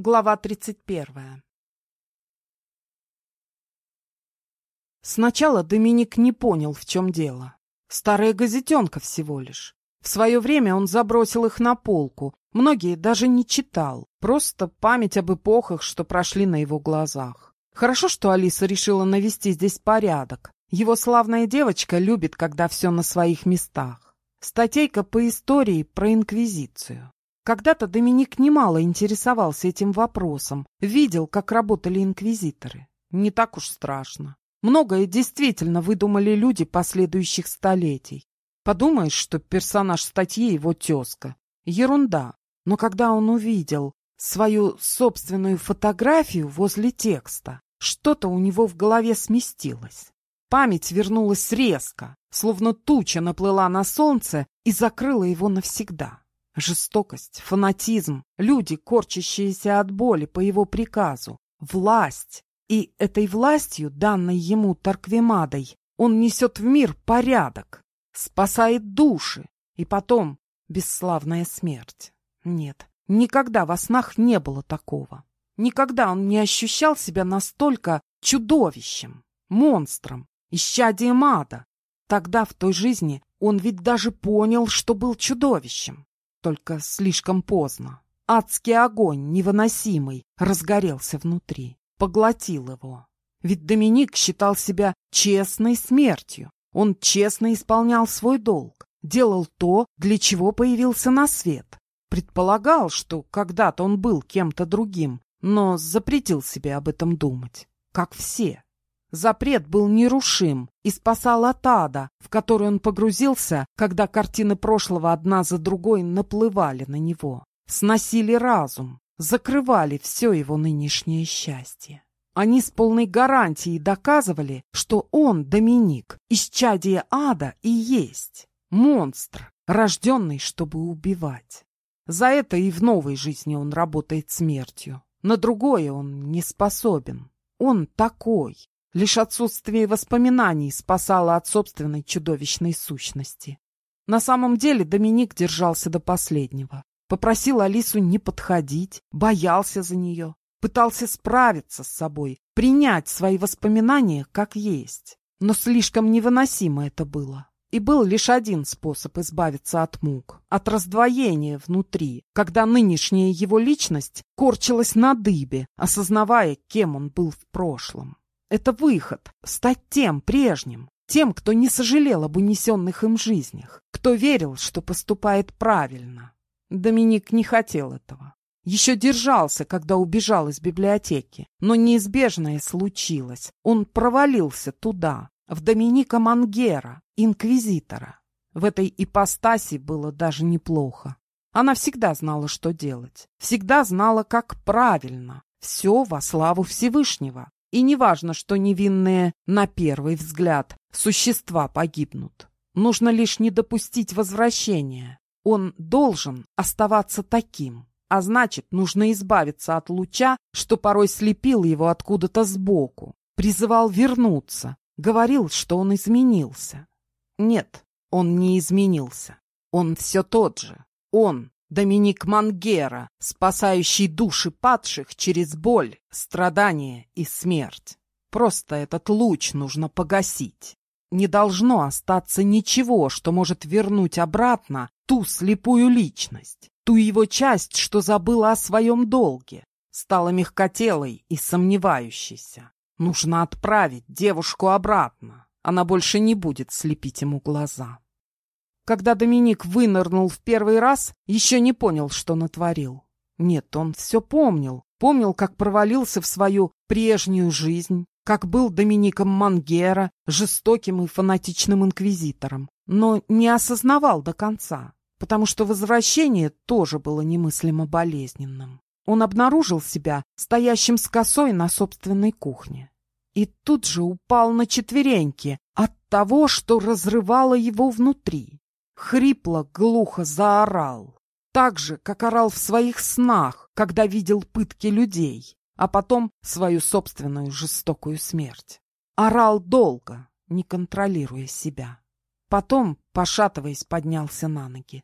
Глава 31 Сначала Доминик не понял, в чем дело. Старая газетенка всего лишь. В свое время он забросил их на полку. Многие даже не читал. Просто память об эпохах, что прошли на его глазах. Хорошо, что Алиса решила навести здесь порядок. Его славная девочка любит, когда все на своих местах. Статейка по истории про Инквизицию. Когда-то Доминик немало интересовался этим вопросом, видел, как работали инквизиторы. Не так уж страшно. Многое действительно выдумали люди последующих столетий. Подумаешь, что персонаж статьи его тезка. Ерунда. Но когда он увидел свою собственную фотографию возле текста, что-то у него в голове сместилось. Память вернулась резко, словно туча наплыла на солнце и закрыла его навсегда. Жестокость, фанатизм, люди, корчащиеся от боли по его приказу, власть. И этой властью, данной ему Тарквемадой, он несет в мир порядок, спасает души, и потом бесславная смерть. Нет, никогда во снах не было такого. Никогда он не ощущал себя настолько чудовищем, монстром, исчадием ада. Тогда, в той жизни, он ведь даже понял, что был чудовищем. Только слишком поздно. Адский огонь, невыносимый, разгорелся внутри, поглотил его. Ведь Доминик считал себя честной смертью. Он честно исполнял свой долг, делал то, для чего появился на свет. Предполагал, что когда-то он был кем-то другим, но запретил себе об этом думать, как все. Запрет был нерушим и спасал от ада, в который он погрузился, когда картины прошлого одна за другой наплывали на него, сносили разум, закрывали все его нынешнее счастье. Они с полной гарантией доказывали, что он, Доминик, исчадие ада и есть. Монстр, рожденный, чтобы убивать. За это и в новой жизни он работает смертью. На другое он не способен. Он такой, Лишь отсутствие воспоминаний спасало от собственной чудовищной сущности. На самом деле Доминик держался до последнего. Попросил Алису не подходить, боялся за нее, пытался справиться с собой, принять свои воспоминания как есть. Но слишком невыносимо это было. И был лишь один способ избавиться от мук, от раздвоения внутри, когда нынешняя его личность корчилась на дыбе, осознавая, кем он был в прошлом. Это выход — стать тем прежним, тем, кто не сожалел об унесенных им жизнях, кто верил, что поступает правильно. Доминик не хотел этого. Еще держался, когда убежал из библиотеки, но неизбежное случилось. Он провалился туда, в Доминика Мангера, инквизитора. В этой ипостаси было даже неплохо. Она всегда знала, что делать, всегда знала, как правильно. Все во славу Всевышнего. И не важно, что невинные, на первый взгляд, существа погибнут. Нужно лишь не допустить возвращения. Он должен оставаться таким. А значит, нужно избавиться от луча, что порой слепил его откуда-то сбоку. Призывал вернуться. Говорил, что он изменился. Нет, он не изменился. Он все тот же. Он Доминик Мангера, спасающий души падших через боль, страдания и смерть. Просто этот луч нужно погасить. Не должно остаться ничего, что может вернуть обратно ту слепую личность, ту его часть, что забыла о своем долге, стала мягкотелой и сомневающейся. Нужно отправить девушку обратно. Она больше не будет слепить ему глаза. Когда Доминик вынырнул в первый раз, еще не понял, что натворил. Нет, он все помнил. Помнил, как провалился в свою прежнюю жизнь, как был Домиником Мангера, жестоким и фанатичным инквизитором. Но не осознавал до конца, потому что возвращение тоже было немыслимо болезненным. Он обнаружил себя стоящим с косой на собственной кухне. И тут же упал на четвереньки от того, что разрывало его внутри хрипло, глухо заорал. Так же, как орал в своих снах, когда видел пытки людей, а потом свою собственную жестокую смерть. Орал долго, не контролируя себя. Потом, пошатываясь, поднялся на ноги.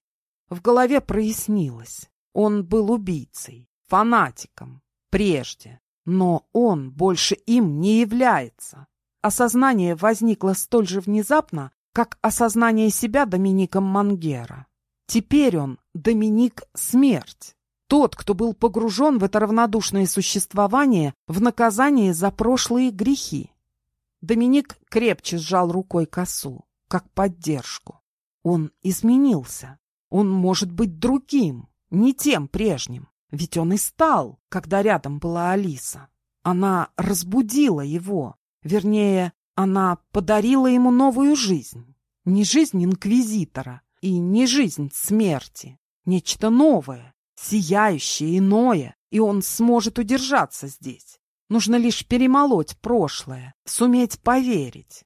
В голове прояснилось. Он был убийцей, фанатиком, прежде. Но он больше им не является. Осознание возникло столь же внезапно, как осознание себя Домиником Мангера. Теперь он Доминик Смерть. Тот, кто был погружен в это равнодушное существование в наказание за прошлые грехи. Доминик крепче сжал рукой косу, как поддержку. Он изменился. Он может быть другим, не тем прежним. Ведь он и стал, когда рядом была Алиса. Она разбудила его. Вернее, она подарила ему новую жизнь. Не жизнь инквизитора и не жизнь смерти. Нечто новое, сияющее, иное, и он сможет удержаться здесь. Нужно лишь перемолоть прошлое, суметь поверить.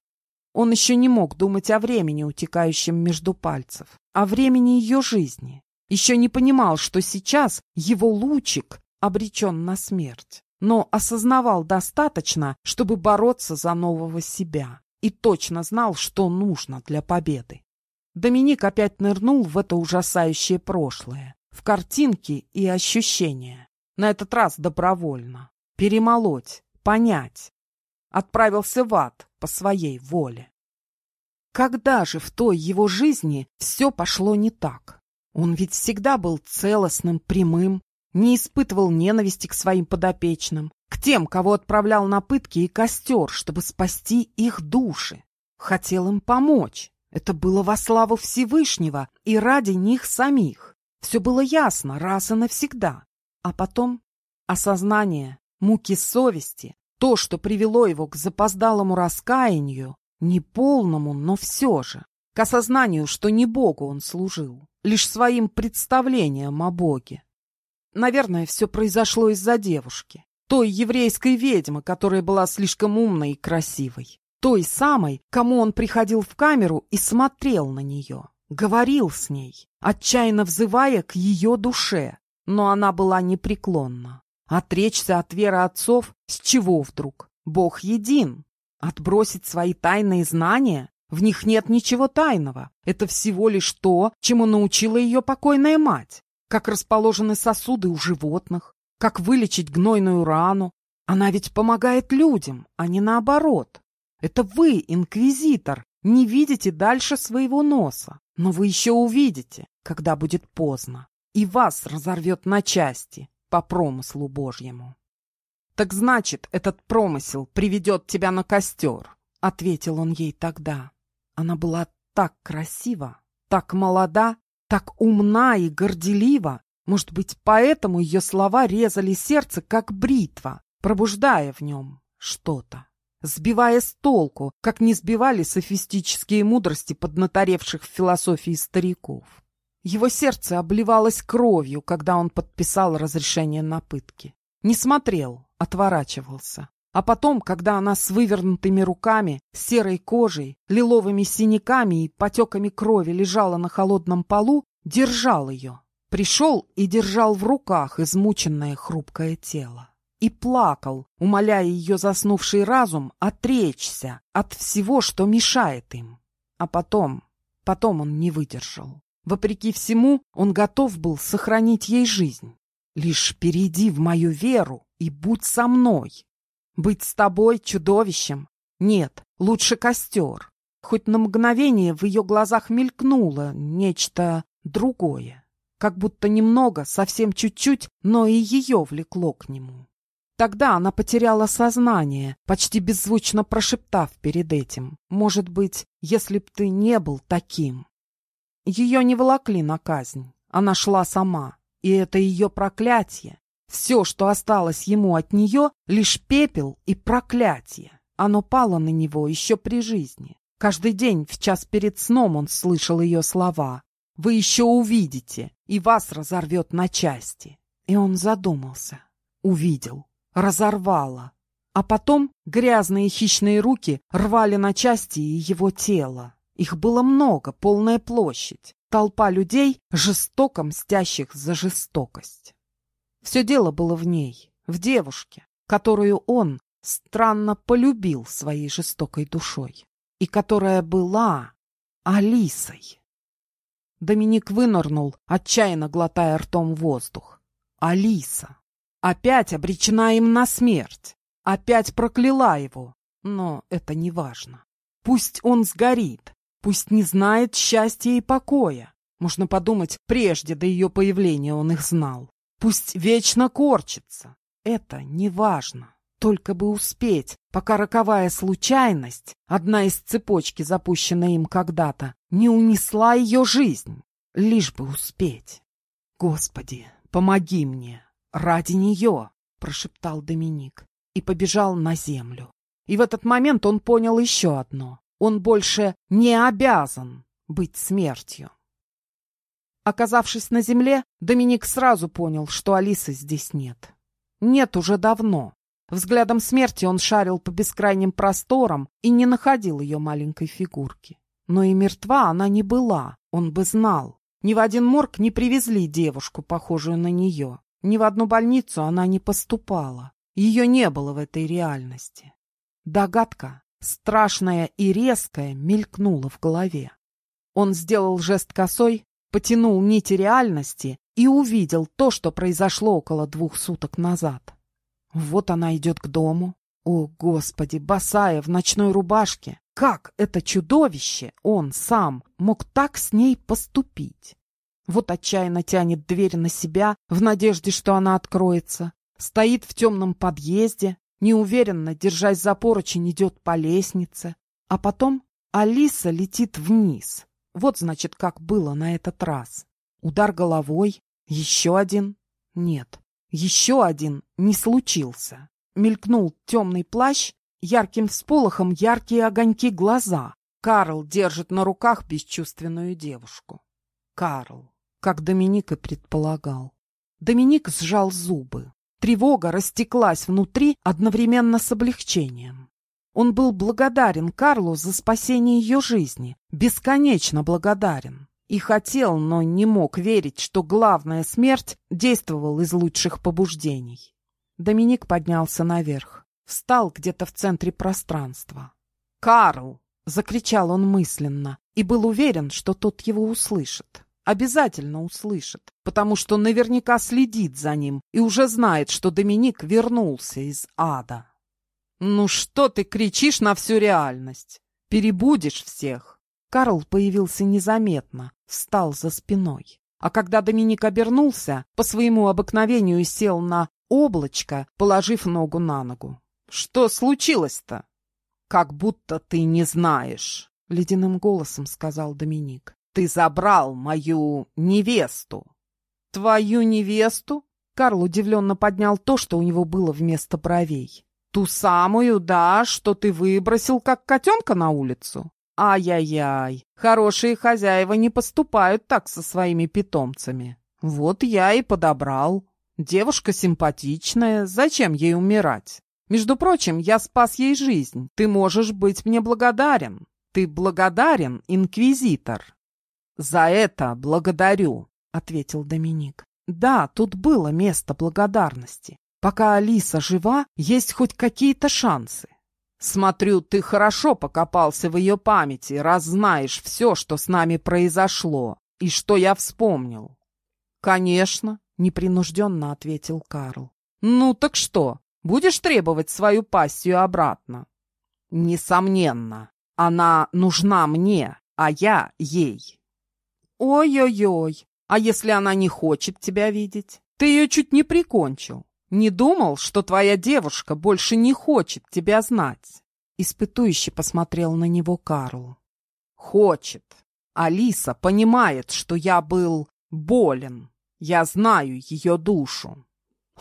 Он еще не мог думать о времени, утекающем между пальцев, о времени ее жизни. Еще не понимал, что сейчас его лучик обречен на смерть, но осознавал достаточно, чтобы бороться за нового себя, и точно знал, что нужно для победы. Доминик опять нырнул в это ужасающее прошлое, в картинки и ощущения. На этот раз добровольно. Перемолоть, понять. Отправился в ад по своей воле. Когда же в той его жизни все пошло не так? Он ведь всегда был целостным, прямым, не испытывал ненависти к своим подопечным, к тем, кого отправлял на пытки и костер, чтобы спасти их души. Хотел им помочь. Это было во славу Всевышнего и ради них самих. Все было ясно раз и навсегда. А потом осознание, муки совести, то, что привело его к запоздалому раскаянию, не полному, но все же, к осознанию, что не Богу он служил, лишь своим представлением о Боге. Наверное, все произошло из-за девушки, той еврейской ведьмы, которая была слишком умной и красивой, той самой, кому он приходил в камеру и смотрел на нее, говорил с ней, отчаянно взывая к ее душе, но она была непреклонна. Отречься от веры отцов с чего вдруг? Бог един. Отбросить свои тайные знания? В них нет ничего тайного. Это всего лишь то, чему научила ее покойная мать. Как расположены сосуды у животных, как вылечить гнойную рану. Она ведь помогает людям, а не наоборот. Это вы, инквизитор, не видите дальше своего носа. Но вы еще увидите, когда будет поздно. И вас разорвет на части по промыслу Божьему. «Так значит, этот промысел приведет тебя на костер», — ответил он ей тогда. Она была так красива, так молода, так умна и горделива. Может быть, поэтому ее слова резали сердце, как бритва, пробуждая в нем что-то, сбивая с толку, как не сбивали софистические мудрости поднаторевших в философии стариков. Его сердце обливалось кровью, когда он подписал разрешение на пытки. Не смотрел, отворачивался. А потом, когда она с вывернутыми руками, серой кожей, лиловыми синяками и потеками крови лежала на холодном полу, держал ее. Пришел и держал в руках измученное хрупкое тело. И плакал, умоляя ее заснувший разум отречься от всего, что мешает им. А потом, потом он не выдержал. Вопреки всему, он готов был сохранить ей жизнь. Лишь перейди в мою веру и будь со мной. Быть с тобой чудовищем? Нет, лучше костер. Хоть на мгновение в ее глазах мелькнуло нечто другое. Как будто немного, совсем чуть-чуть, но и ее влекло к нему. Тогда она потеряла сознание, почти беззвучно прошептав перед этим. «Может быть, если б ты не был таким». Ее не волокли на казнь, она шла сама, и это ее проклятие. Все, что осталось ему от нее, лишь пепел и проклятие. Оно пало на него еще при жизни. Каждый день в час перед сном он слышал ее слова. «Вы еще увидите, и вас разорвет на части». И он задумался. Увидел. Разорвало. А потом грязные хищные руки рвали на части его тело. Их было много, полная площадь. Толпа людей, жестоко мстящих за жестокость. Все дело было в ней, в девушке, которую он странно полюбил своей жестокой душой и которая была Алисой. Доминик вынырнул, отчаянно глотая ртом воздух. Алиса. Опять обречена им на смерть. Опять прокляла его. Но это не важно. Пусть он сгорит. Пусть не знает счастья и покоя. Можно подумать, прежде до ее появления он их знал. Пусть вечно корчится. Это не важно. Только бы успеть, пока роковая случайность, одна из цепочки, запущенной им когда-то, не унесла ее жизнь. Лишь бы успеть. Господи, помоги мне. Ради нее, прошептал Доминик и побежал на землю. И в этот момент он понял еще одно. Он больше не обязан быть смертью. Оказавшись на земле, Доминик сразу понял, что Алисы здесь нет. Нет уже давно. Взглядом смерти он шарил по бескрайним просторам и не находил ее маленькой фигурки. Но и мертва она не была, он бы знал. Ни в один морг не привезли девушку, похожую на нее. Ни в одну больницу она не поступала. Ее не было в этой реальности. Догадка, страшная и резкая, мелькнула в голове. Он сделал жест косой, потянул нити реальности и увидел то, что произошло около двух суток назад. Вот она идет к дому. О, Господи, босая в ночной рубашке! Как это чудовище, он сам, мог так с ней поступить? Вот отчаянно тянет дверь на себя, в надежде, что она откроется. Стоит в темном подъезде, неуверенно, держась за поручень, идет по лестнице. А потом Алиса летит вниз. Вот, значит, как было на этот раз. Удар головой, еще один. Нет, еще один не случился. Мелькнул темный плащ, ярким всполохом яркие огоньки глаза. Карл держит на руках бесчувственную девушку. Карл, как Доминик и предполагал. Доминик сжал зубы. Тревога растеклась внутри одновременно с облегчением. Он был благодарен Карлу за спасение ее жизни, бесконечно благодарен. И хотел, но не мог верить, что главная смерть действовал из лучших побуждений. Доминик поднялся наверх, встал где-то в центре пространства. «Карл!» — закричал он мысленно и был уверен, что тот его услышит. Обязательно услышит, потому что наверняка следит за ним и уже знает, что Доминик вернулся из ада. «Ну что ты кричишь на всю реальность? Перебудешь всех!» Карл появился незаметно, встал за спиной. А когда Доминик обернулся, по своему обыкновению сел на облачко, положив ногу на ногу. «Что случилось-то?» «Как будто ты не знаешь», — ледяным голосом сказал Доминик. «Ты забрал мою невесту». «Твою невесту?» Карл удивленно поднял то, что у него было вместо бровей. «Ту самую, да, что ты выбросил, как котенка на улицу?» Ай-яй-яй, хорошие хозяева не поступают так со своими питомцами. Вот я и подобрал. Девушка симпатичная, зачем ей умирать? Между прочим, я спас ей жизнь. Ты можешь быть мне благодарен. Ты благодарен, инквизитор. За это благодарю, ответил Доминик. Да, тут было место благодарности. Пока Алиса жива, есть хоть какие-то шансы. Смотрю, ты хорошо покопался в ее памяти, раз знаешь все, что с нами произошло, и что я вспомнил. Конечно, непринужденно ответил Карл. Ну так что, будешь требовать свою пассию обратно? Несомненно, она нужна мне, а я ей. Ой-ой-ой, а если она не хочет тебя видеть? Ты ее чуть не прикончил. Не думал, что твоя девушка больше не хочет тебя знать?» Испытующе посмотрел на него Карл. «Хочет. Алиса понимает, что я был болен. Я знаю ее душу».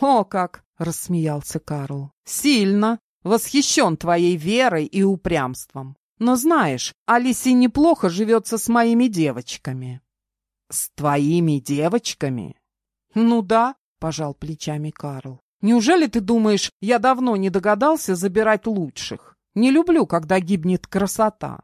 «О как!» — рассмеялся Карл. «Сильно. Восхищен твоей верой и упрямством. Но знаешь, Алисе неплохо живется с моими девочками». «С твоими девочками?» «Ну да, — пожал плечами Карл. «Неужели ты думаешь, я давно не догадался забирать лучших? Не люблю, когда гибнет красота».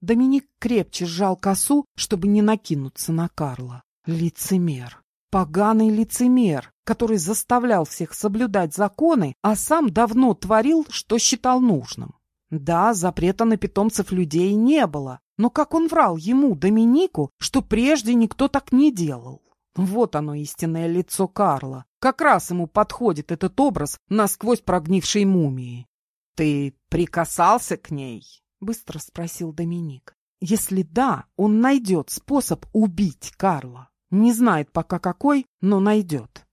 Доминик крепче сжал косу, чтобы не накинуться на Карла. Лицемер. Поганый лицемер, который заставлял всех соблюдать законы, а сам давно творил, что считал нужным. Да, запрета на питомцев людей не было, но как он врал ему, Доминику, что прежде никто так не делал. Вот оно, истинное лицо Карла. Как раз ему подходит этот образ насквозь прогнившей мумии. «Ты прикасался к ней?» — быстро спросил Доминик. «Если да, он найдет способ убить Карла. Не знает пока какой, но найдет».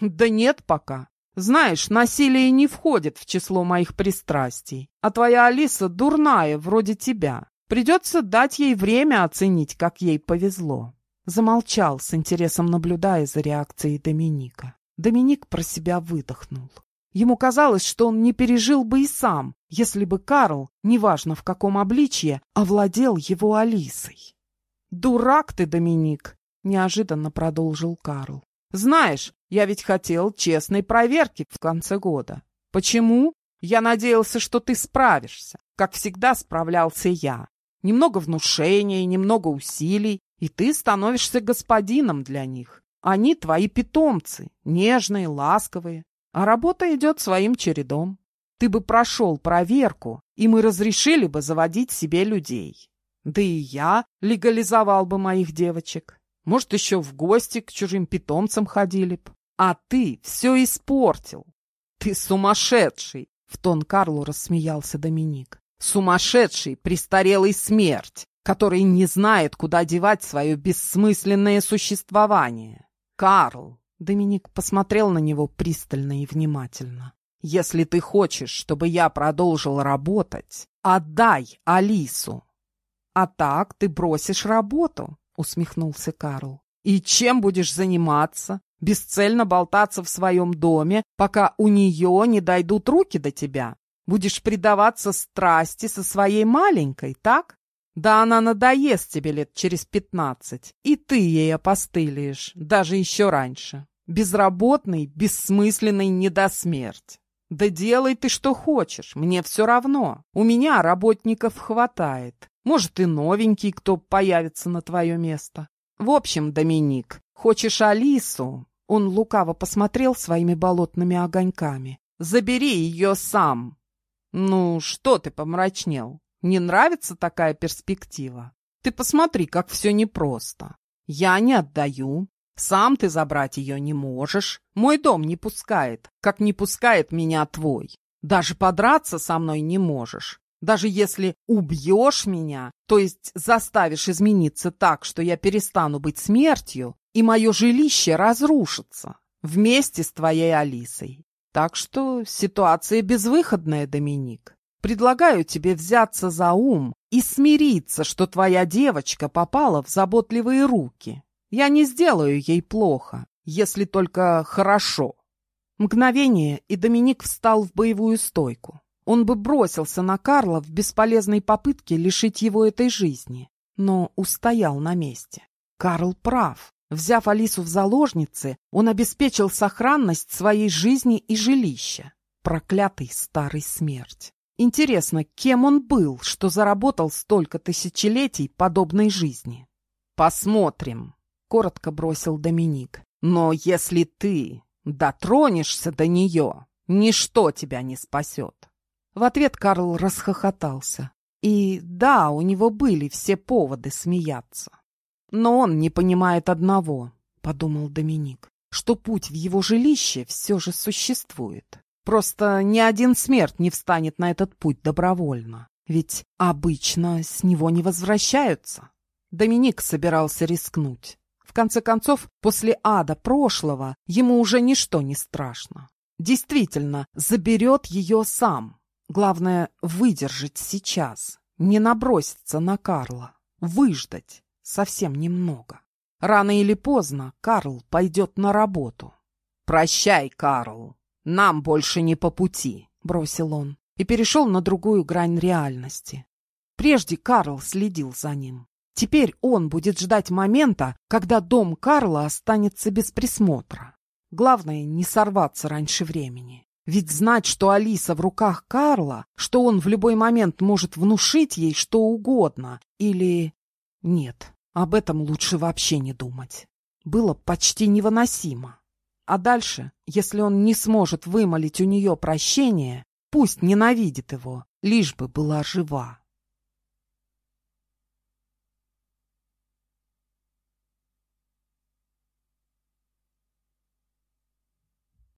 «Да нет пока. Знаешь, насилие не входит в число моих пристрастий, а твоя Алиса дурная, вроде тебя. Придется дать ей время оценить, как ей повезло». Замолчал, с интересом наблюдая за реакцией Доминика. Доминик про себя выдохнул. Ему казалось, что он не пережил бы и сам, если бы Карл, неважно в каком обличье, овладел его Алисой. «Дурак ты, Доминик!» — неожиданно продолжил Карл. «Знаешь, я ведь хотел честной проверки в конце года. Почему? Я надеялся, что ты справишься. Как всегда справлялся я. Немного внушения, немного усилий, и ты становишься господином для них. Они твои питомцы, нежные, ласковые, а работа идет своим чередом. Ты бы прошел проверку, и мы разрешили бы заводить себе людей. Да и я легализовал бы моих девочек. Может, еще в гости к чужим питомцам ходили б. А ты все испортил. Ты сумасшедший, — в тон Карлу рассмеялся Доминик. Сумасшедший, престарелый смерть, который не знает, куда девать свое бессмысленное существование. Карл, Доминик посмотрел на него пристально и внимательно. Если ты хочешь, чтобы я продолжил работать, отдай Алису. А так ты бросишь работу, усмехнулся Карл. И чем будешь заниматься? Бесцельно болтаться в своем доме, пока у нее не дойдут руки до тебя? Будешь предаваться страсти со своей маленькой, так? Да она надоест тебе лет через пятнадцать, и ты ей опостылишь, даже еще раньше. Безработный, бессмысленный недосмерть. Да делай ты что хочешь, мне все равно. У меня работников хватает. Может, и новенький кто появится на твое место. В общем, Доминик, хочешь Алису? Он лукаво посмотрел своими болотными огоньками. Забери ее сам. Ну, что ты помрачнел? Не нравится такая перспектива? Ты посмотри, как все непросто. Я не отдаю. Сам ты забрать ее не можешь. Мой дом не пускает, как не пускает меня твой. Даже подраться со мной не можешь. Даже если убьешь меня, то есть заставишь измениться так, что я перестану быть смертью, и мое жилище разрушится вместе с твоей Алисой. Так что ситуация безвыходная, Доминик. Предлагаю тебе взяться за ум и смириться, что твоя девочка попала в заботливые руки. Я не сделаю ей плохо, если только хорошо. Мгновение, и Доминик встал в боевую стойку. Он бы бросился на Карла в бесполезной попытке лишить его этой жизни, но устоял на месте. Карл прав. Взяв Алису в заложницы, он обеспечил сохранность своей жизни и жилища. Проклятый старый смерть. Интересно, кем он был, что заработал столько тысячелетий подобной жизни? Посмотрим, коротко бросил Доминик. Но если ты дотронешься до нее, ничто тебя не спасет. В ответ Карл расхохотался. И да, у него были все поводы смеяться. Но он не понимает одного, подумал Доминик, что путь в его жилище все же существует. Просто ни один смерть не встанет на этот путь добровольно. Ведь обычно с него не возвращаются. Доминик собирался рискнуть. В конце концов, после ада прошлого ему уже ничто не страшно. Действительно, заберет ее сам. Главное — выдержать сейчас, не наброситься на Карла, выждать совсем немного. Рано или поздно Карл пойдет на работу. «Прощай, Карл!» «Нам больше не по пути», — бросил он и перешел на другую грань реальности. Прежде Карл следил за ним. Теперь он будет ждать момента, когда дом Карла останется без присмотра. Главное, не сорваться раньше времени. Ведь знать, что Алиса в руках Карла, что он в любой момент может внушить ей что угодно, или... Нет, об этом лучше вообще не думать. Было почти невыносимо. А дальше, если он не сможет вымолить у нее прощение, пусть ненавидит его, лишь бы была жива.